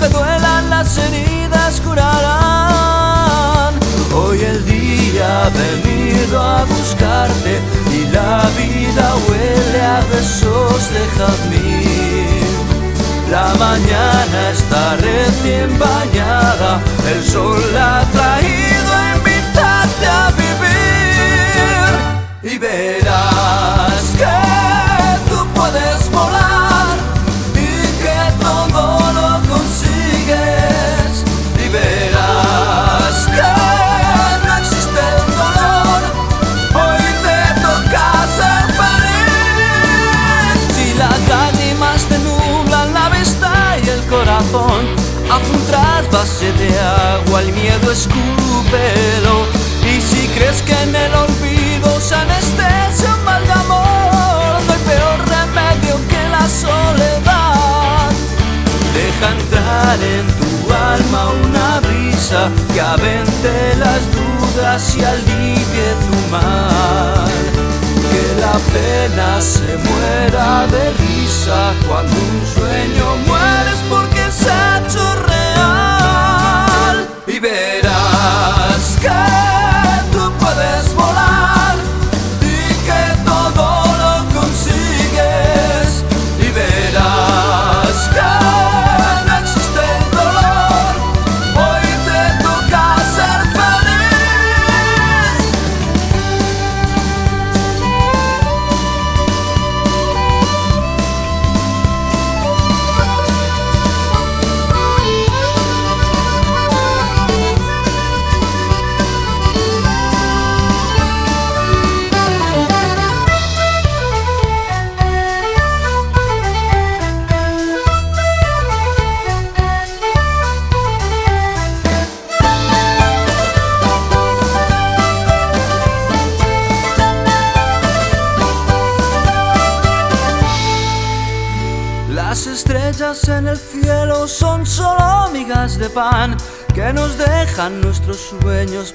Aunque duelan las heridas curarán. Hoy el día ha venido a buscarte y la vida huele a besos de jazmín. La mañana está recién bañada, el sol la ha traído a invitarte a vivir y verás de agua, el miedo escúpelo. Y si crees que en el olvido se anestesia un mal de amor, no hay peor remedio que la soledad. Deja entrar en tu alma una brisa que avente las dudas y alivie tu mal. Que la pena se muera de risa cuando un sueño mueres porque se ha hecho nuestros sueños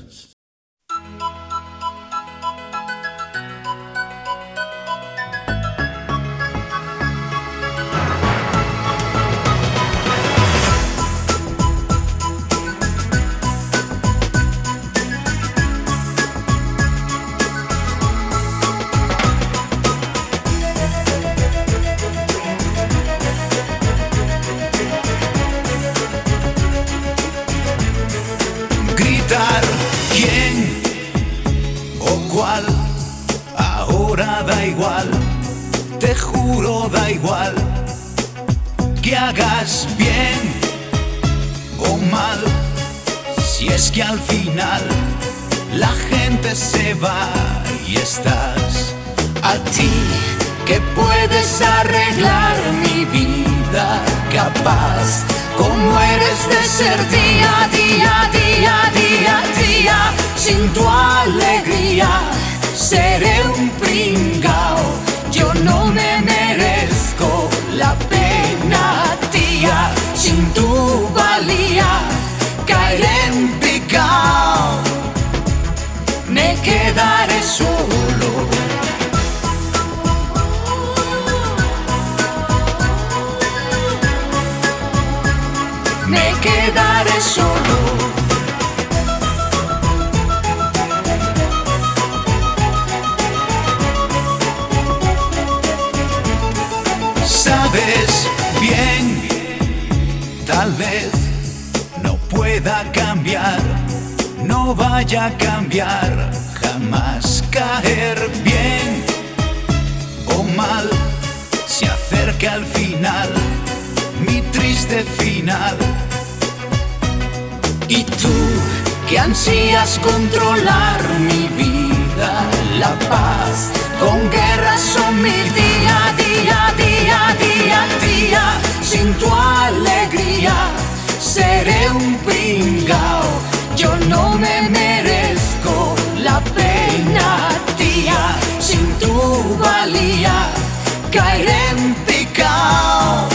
Que al final la gente se va y estás a ti que puedes arreglar mi vida capaz como eres de ser día, día, día, día, día, sin tu alegría seré un pringao, yo no me merezco la pena, tía, sin tu valía caeré en picao, me quedaré solo. me quedaré solo. Sabes bien, tal vez no pueda cambiar, no vaya a cambiar, jamás caer bien o mal, se acerca al final mi triste final. Y tú que ansías controlar mi vida, la paz, con guerras o mil día, día, día, día, día, sin tu alegría seré un pringao, yo no me merezco la pena, tía, sin tu valía caeré en picao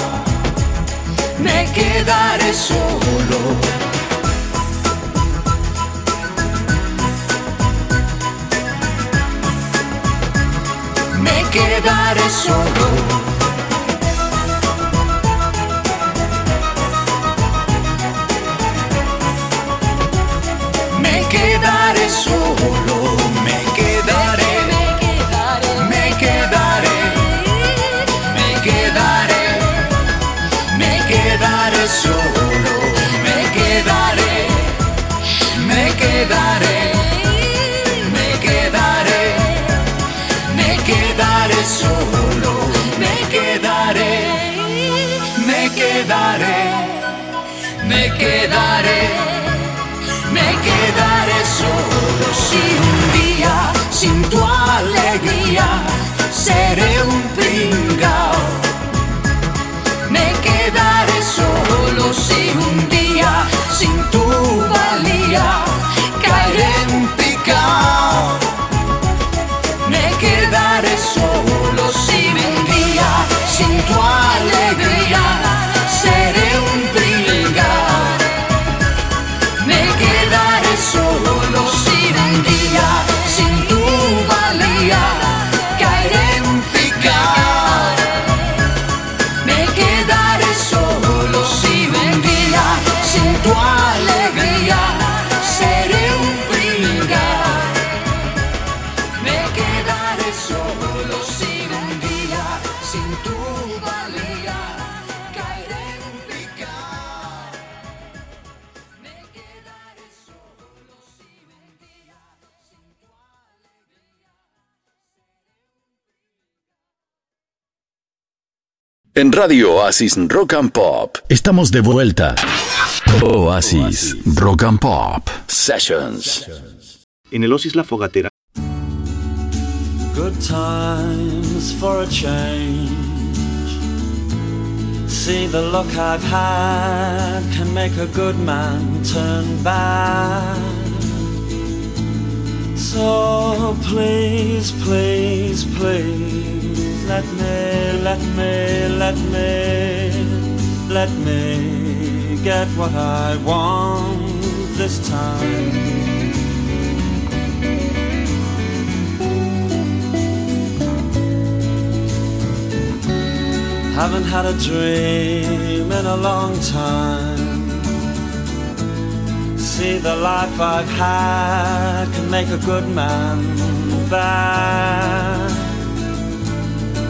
me quedaré solo. Me quedaré solo. Me quedaré solo, sin tu alegría seré un En Radio Oasis Rock and Pop. Estamos de vuelta. Oasis Rock and Pop Sessions. En el Oasis La Fogatera Good times for a change. See the luck I've had can make a good man turn bad. So please, please, please, let me, let me, let me, let me get what I want this time. Haven't had a dream in a long time. See, the life I've had can make a good man bad.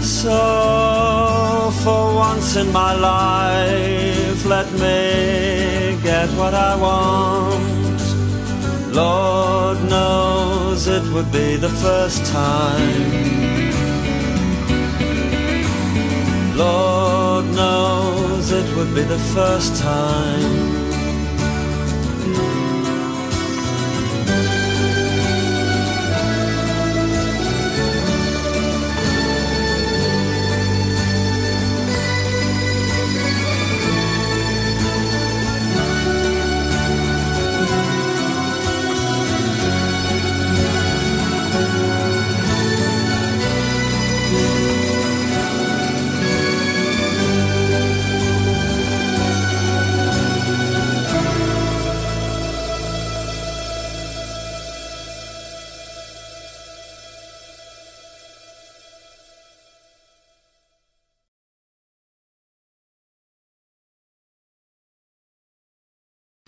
So, for once in my life, let me get what I want. Lord knows it would be the first time. Lord knows it would be the first time.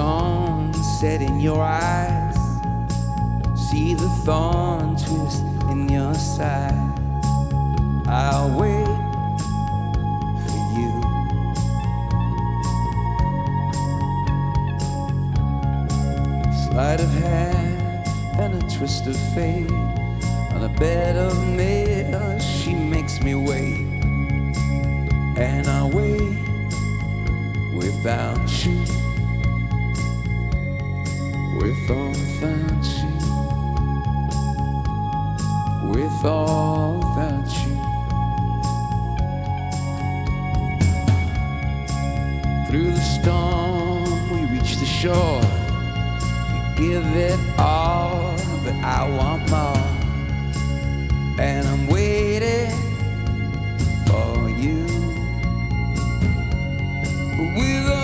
Stone set in your eyes. See the thorn twist in your side. I'll wait for you. Sleight of hand and a twist of fate. On a bed of nails, she makes me wait. And I wait without you with all that you, with or without you. Through the storm, we reach the shore. We give it all, but I want more. And I'm waiting for you. With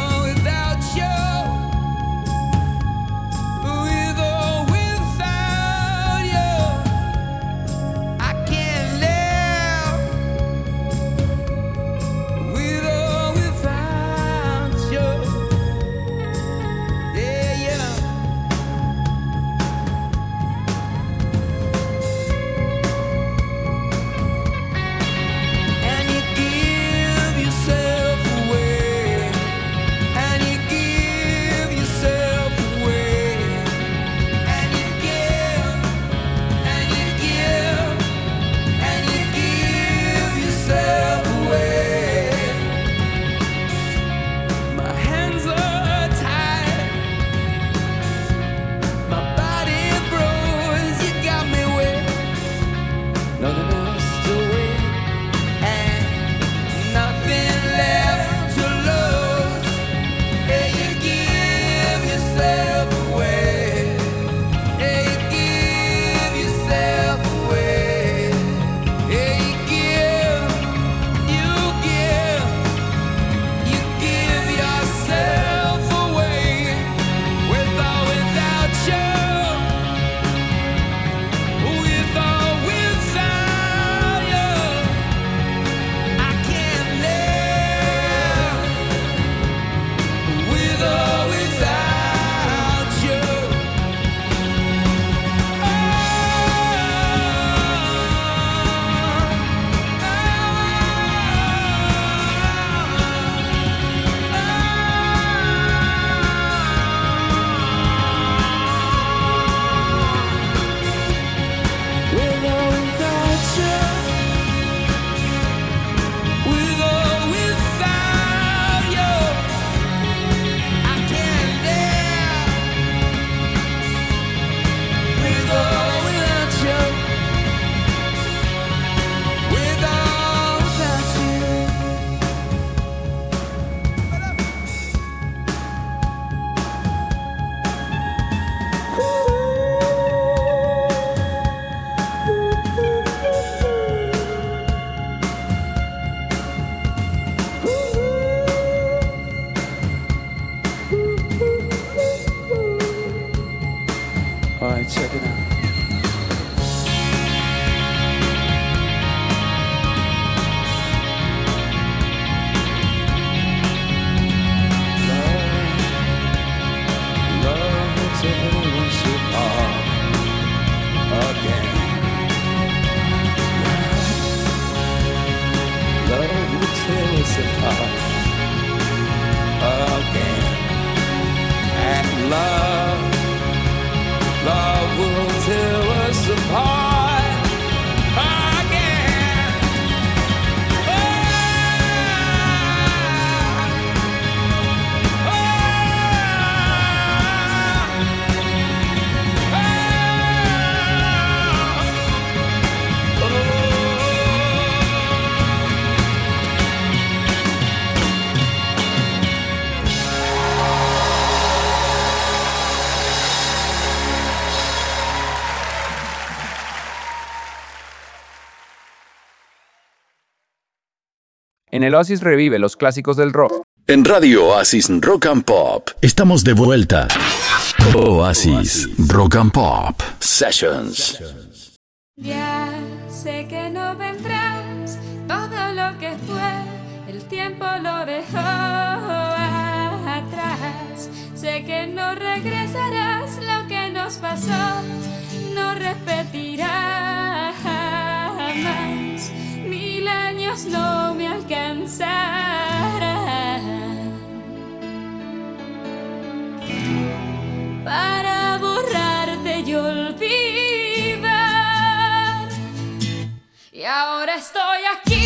En el Oasis revive los clásicos del rock. En Radio Oasis Rock and Pop estamos de vuelta. Oasis, Rock and Pop Sessions. Ya sé que no vendrás, todo lo que fue, el tiempo lo dejó atrás. Sé que no regresarás, lo que nos pasó no repetirá jamás. Mil años no pasarán para borrarte y olvidar. Y ahora estoy aquí.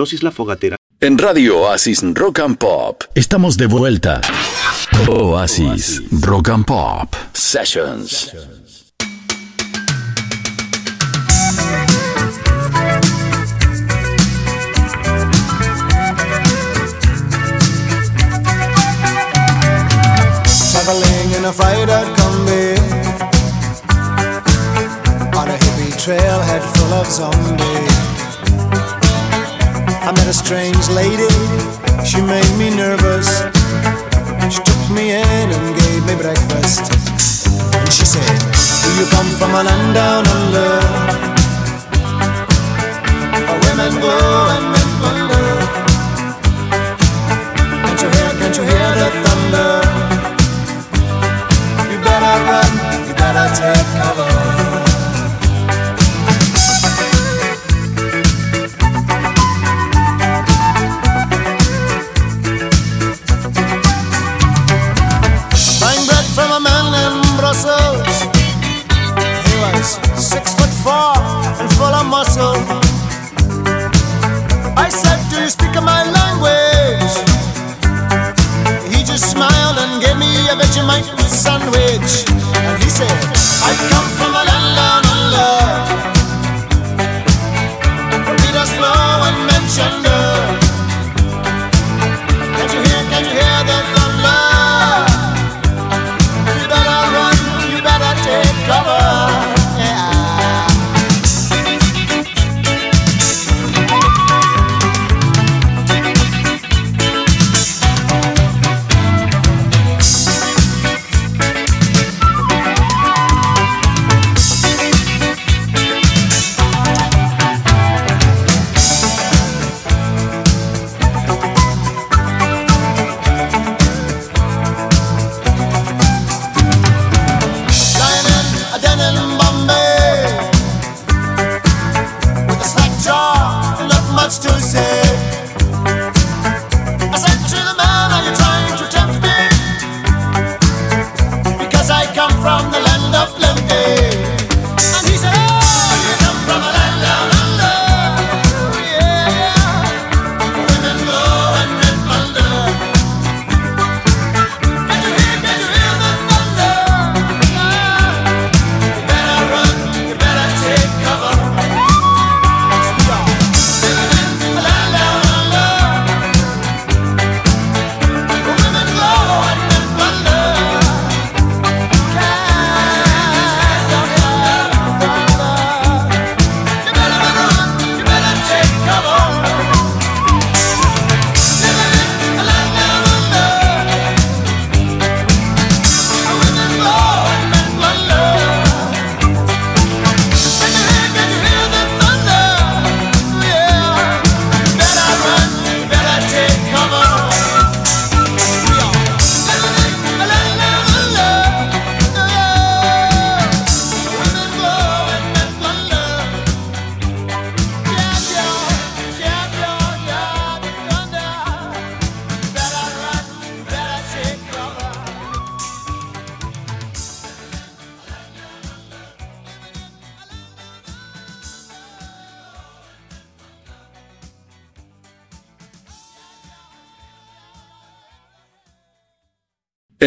La Fogatera. En Radio Oasis Rock and Pop. Estamos de vuelta. Oasis, Rock and Pop Sessions. Traveling in a fried-out combi on a hippie trailhead full of zombies. a strange lady. She made me nervous. She took me in and gave me breakfast. And she said, Do you come from a land down under? Where women go and men plunder. Can't you hear, can't you hear the thunder? You better run, you better take cover. muscle. I said, Do you speak my language? He just smiled and gave me a Vegemite sandwich. And he said, I come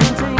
quarantine.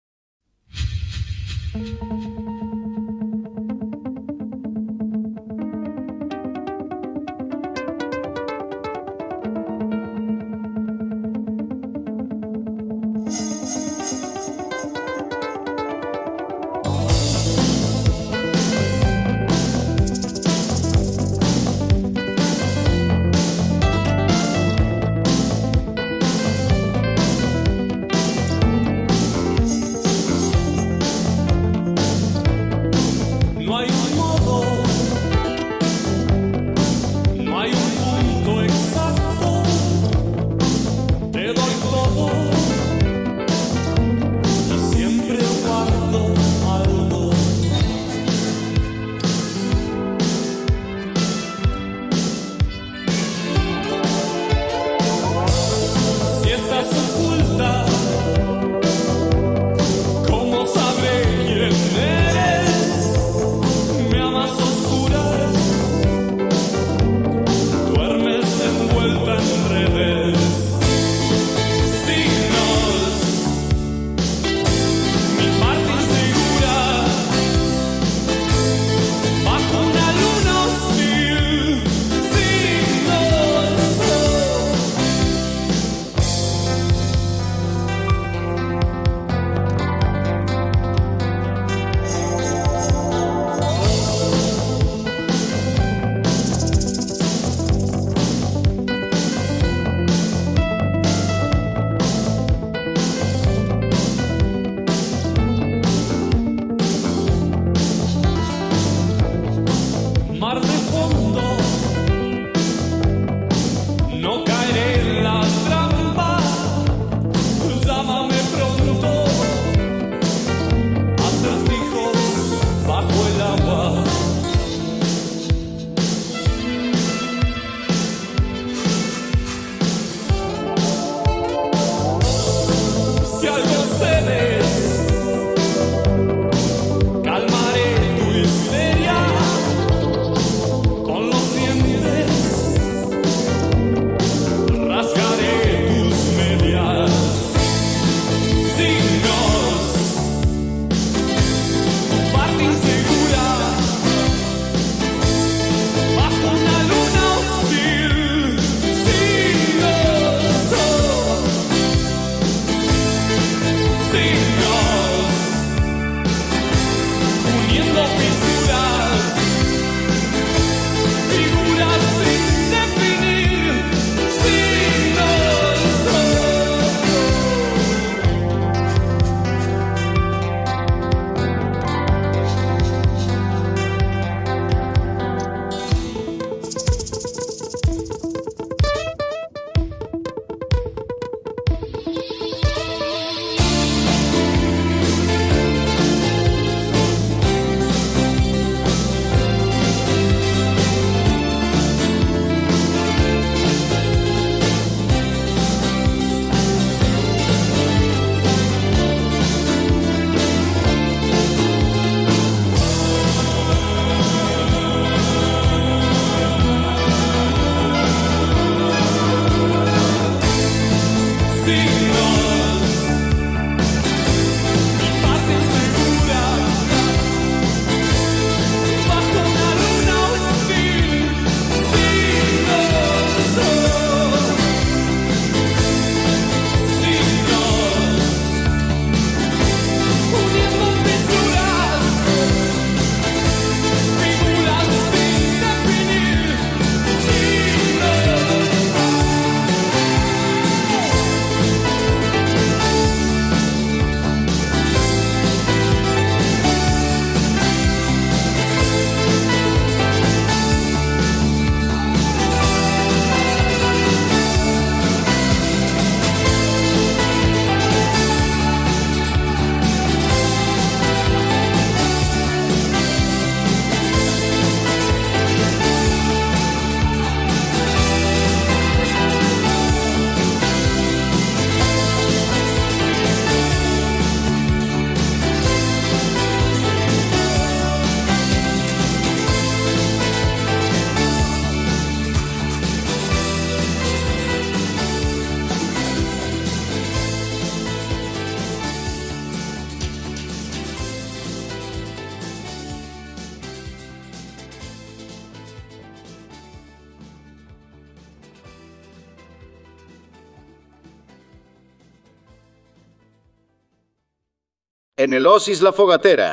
En el Oasis La Fogatera.